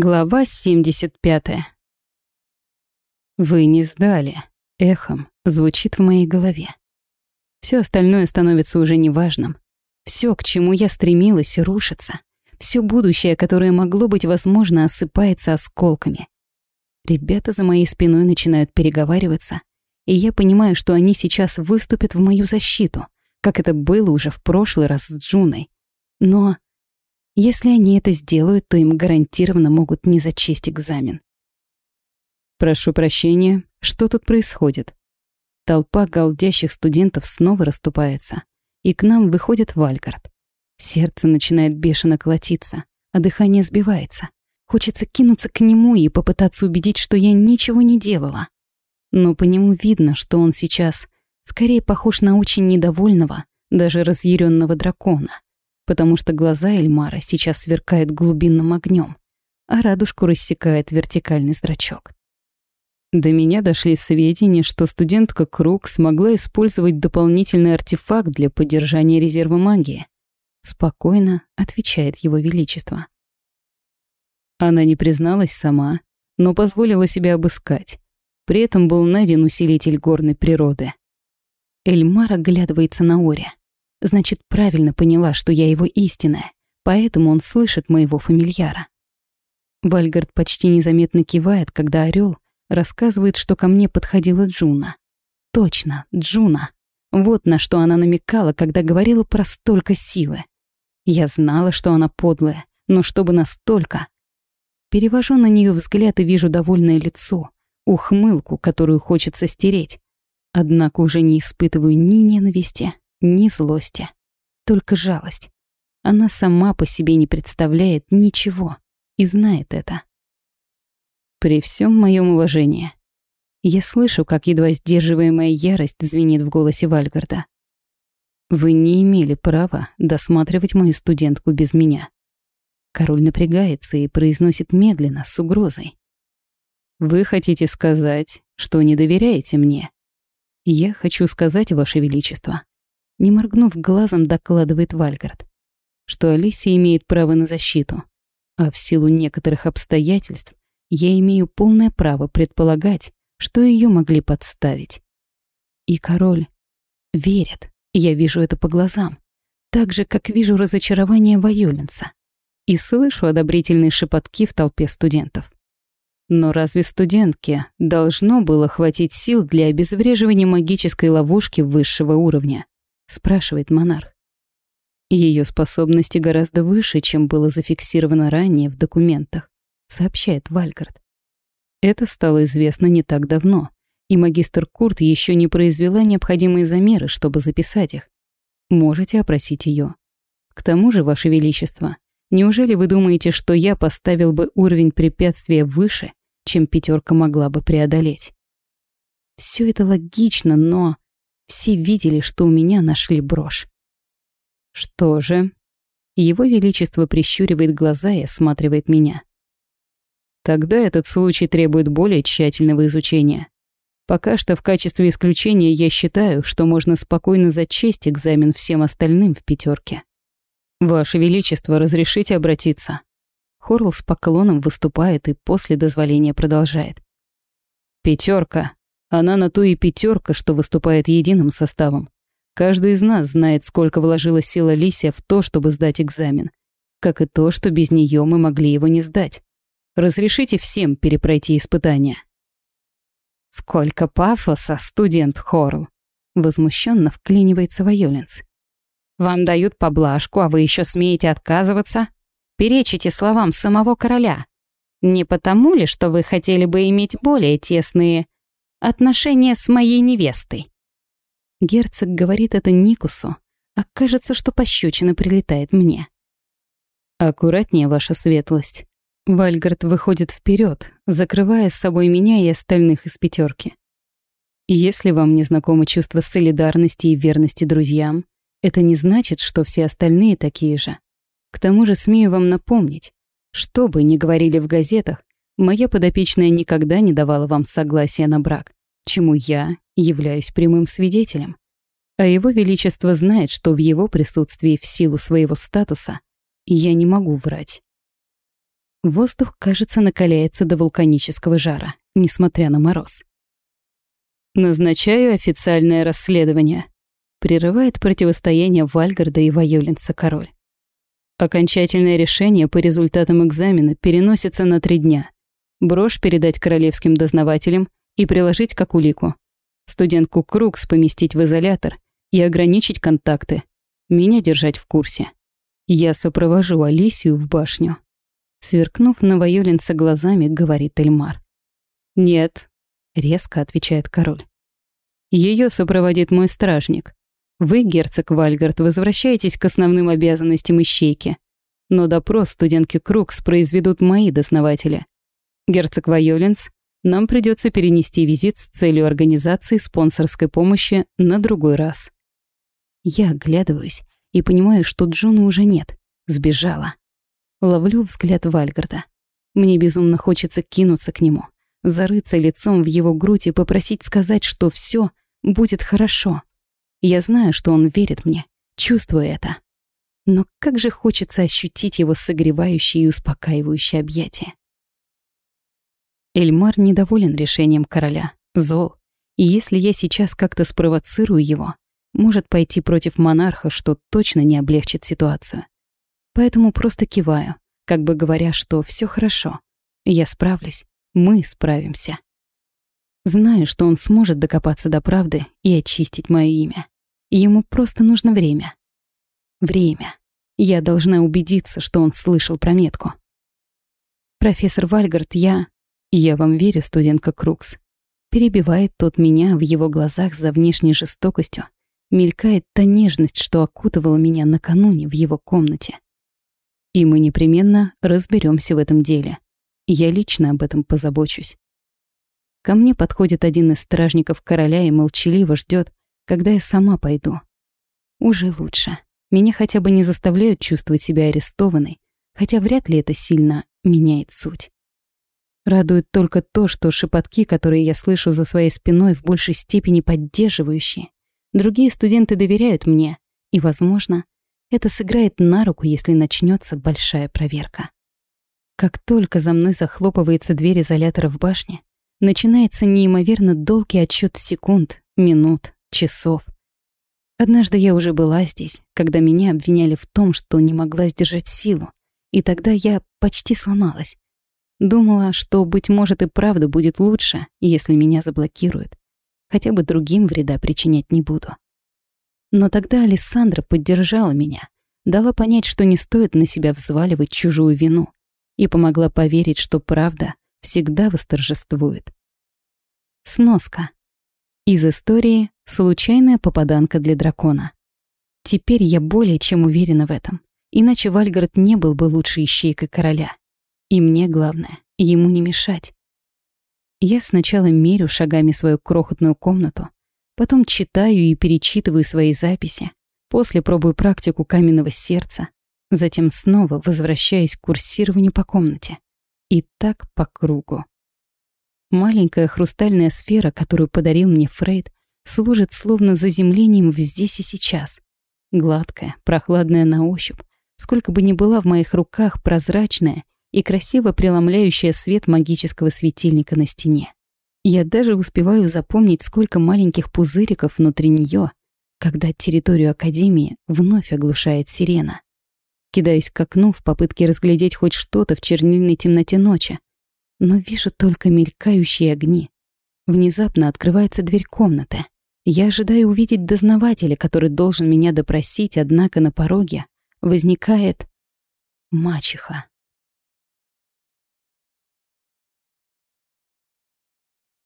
Глава 75. «Вы не сдали», — эхом звучит в моей голове. Все остальное становится уже неважным. Все, к чему я стремилась, рушится. Все будущее, которое могло быть возможно, осыпается осколками. Ребята за моей спиной начинают переговариваться, и я понимаю, что они сейчас выступят в мою защиту, как это было уже в прошлый раз с Джуной. Но если они это сделают, то им гарантированно могут не зачесть экзамен. Прошу прощения, что тут происходит? Толпа галдящих студентов снова расступается, и к нам выходит Вальгард. Сердце начинает бешено колотиться, а дыхание сбивается. Хочется кинуться к нему и попытаться убедить, что я ничего не делала. Но по нему видно, что он сейчас скорее похож на очень недовольного, даже разъяренного дракона потому что глаза Эльмара сейчас сверкают глубинным огнем, а радужку рассекает вертикальный зрачок. До меня дошли сведения, что студентка Круг смогла использовать дополнительный артефакт для поддержания резерва магии. Спокойно отвечает его величество. Она не призналась сама, но позволила себя обыскать. При этом был найден усилитель горной природы. Эльмар оглядывается на Оре. Значит, правильно поняла, что я его истинная, поэтому он слышит моего фамильяра. Вальгард почти незаметно кивает, когда орел рассказывает, что ко мне подходила Джуна. Точно, Джуна. Вот на что она намекала, когда говорила про столько силы. Я знала, что она подлая, но чтобы настолько... Перевожу на нее взгляд и вижу довольное лицо, ухмылку, которую хочется стереть. Однако уже не испытываю ни ненависти, ни злости, только жалость. Она сама по себе не представляет ничего и знает это. При всем моем уважении. Я слышу, как едва сдерживаемая ярость звенит в голосе Вальгарда. Вы не имели права досматривать мою студентку без меня. Король напрягается и произносит медленно, с угрозой. Вы хотите сказать, что не доверяете мне? Я хочу сказать, Ваше Величество, не моргнув глазом, докладывает Вальгард, что Алисия имеет право на защиту, а в силу некоторых обстоятельств я имею полное право предполагать, что ее могли подставить. И король верит, я вижу это по глазам, так же, как вижу разочарование Вайоленса и слышу одобрительные шепотки в толпе студентов. Но разве студентке должно было хватить сил для обезвреживания магической ловушки высшего уровня? Спрашивает монарх. Ее способности гораздо выше, чем было зафиксировано ранее в документах, сообщает Вальгард. Это стало известно не так давно, и магистр Курт еще не произвела необходимые замеры, чтобы записать их. Можете опросить ее. К тому же, Ваше Величество, неужели вы думаете, что я поставил бы уровень препятствия выше, чем пятерка могла бы преодолеть? Все это логично, но все видели, что у меня нашли брошь. Что же? Его Величество прищуривает глаза и осматривает меня. Тогда этот случай требует более тщательного изучения. Пока что в качестве исключения я считаю, что можно спокойно зачесть экзамен всем остальным в пятерке. Ваше Величество, разрешите обратиться? Хорл с поклоном выступает и после дозволения продолжает. Пятерка она на то и пятерка, что выступает единым составом. Каждый из нас знает, сколько вложила сила Лисия в то, чтобы сдать экзамен. Как и то, что без нее мы могли его не сдать. Разрешите всем перепройти испытания. «Сколько пафоса, студент Хорл!» Возмущенно вклинивается Вайоленс. «Вам дают поблажку, а вы еще смеете отказываться? Перечите словам самого короля. Не потому ли, что вы хотели бы иметь более тесные отношения с моей невестой. Герцог говорит это Никусу, а кажется, что пощечина прилетает мне. «Аккуратнее, ваша светлость». Вальгард выходит вперед, закрывая с собой меня и остальных из пятерки. Если вам не знакомо чувство солидарности и верности друзьям, это не значит, что все остальные такие же. К тому же смею вам напомнить, что бы ни говорили в газетах, Моя подопечная никогда не давала вам согласия на брак, чему я являюсь прямым свидетелем. А его величество знает, что в его присутствии в силу своего статуса я не могу врать. Воздух, кажется, накаляется до вулканического жара, несмотря на мороз. «Назначаю официальное расследование», — прерывает противостояние Вальгарда и Вайолинца король. Окончательное решение по результатам экзамена переносится на три дня. Брошь передать королевским дознавателям и приложить как улику. Студентку Крукс поместить в изолятор и ограничить контакты. Меня держать в курсе. Я сопровожу Алисию в башню. Сверкнув на Вайолинца глазами, говорит Эльмар. «Нет», — резко отвечает король. Ее сопроводит мой стражник. Вы, герцог Вальгард, возвращаетесь к основным обязанностям ищейки. Но допрос студентки Крукс произведут мои дознаватели. Герцог Вайоленс, нам придется перенести визит с целью организации спонсорской помощи на другой раз. Я оглядываюсь и понимаю, что Джуна уже нет. Сбежала. Ловлю взгляд Вальгарда. Мне безумно хочется кинуться к нему, зарыться лицом в его грудь и попросить сказать, что все будет хорошо. Я знаю, что он верит мне, чувствую это. Но как же хочется ощутить его согревающее и успокаивающее объятие. Эльмар недоволен решением короля, зол. И если я сейчас как-то спровоцирую его, может пойти против монарха, что точно не облегчит ситуацию. Поэтому просто киваю, как бы говоря, что все хорошо. Я справлюсь, мы справимся. Знаю, что он сможет докопаться до правды и очистить мое имя. ему просто нужно время. Время. Я должна убедиться, что он слышал про метку. Профессор Вальгард, я... Я вам верю, студентка Крукс. Перебивает тот меня в его глазах за внешней жестокостью. Мелькает та нежность, что окутывала меня накануне в его комнате. И мы непременно разберемся в этом деле. Я лично об этом позабочусь. Ко мне подходит один из стражников короля и молчаливо ждет, когда я сама пойду. Уже лучше. Меня хотя бы не заставляют чувствовать себя арестованной, хотя вряд ли это сильно меняет суть. Радует только то, что шепотки, которые я слышу за своей спиной, в большей степени поддерживающие. Другие студенты доверяют мне, и, возможно, это сыграет на руку, если начнется большая проверка. Как только за мной захлопывается дверь изолятора в башне, начинается неимоверно долгий отсчет секунд, минут, часов. Однажды я уже была здесь, когда меня обвиняли в том, что не могла сдержать силу, и тогда я почти сломалась. Думала, что, быть может, и правда будет лучше, если меня заблокируют. Хотя бы другим вреда причинять не буду. Но тогда Александра поддержала меня, дала понять, что не стоит на себя взваливать чужую вину, и помогла поверить, что правда всегда восторжествует. Сноска. Из истории «Случайная попаданка для дракона». Теперь я более чем уверена в этом, иначе Вальгард не был бы лучшей ищейкой короля. И мне главное, ему не мешать. Я сначала мерю шагами свою крохотную комнату, потом читаю и перечитываю свои записи, после пробую практику каменного сердца, затем снова возвращаюсь к курсированию по комнате. И так по кругу. Маленькая хрустальная сфера, которую подарил мне Фрейд, служит словно заземлением в здесь и сейчас. Гладкая, прохладная на ощупь, сколько бы ни была в моих руках прозрачная и красиво преломляющая свет магического светильника на стене. Я даже успеваю запомнить, сколько маленьких пузыриков внутри нее, когда территорию Академии вновь оглушает сирена. Кидаюсь к окну в попытке разглядеть хоть что-то в чернильной темноте ночи, но вижу только мелькающие огни. Внезапно открывается дверь комнаты. Я ожидаю увидеть дознавателя, который должен меня допросить, однако на пороге возникает мачеха.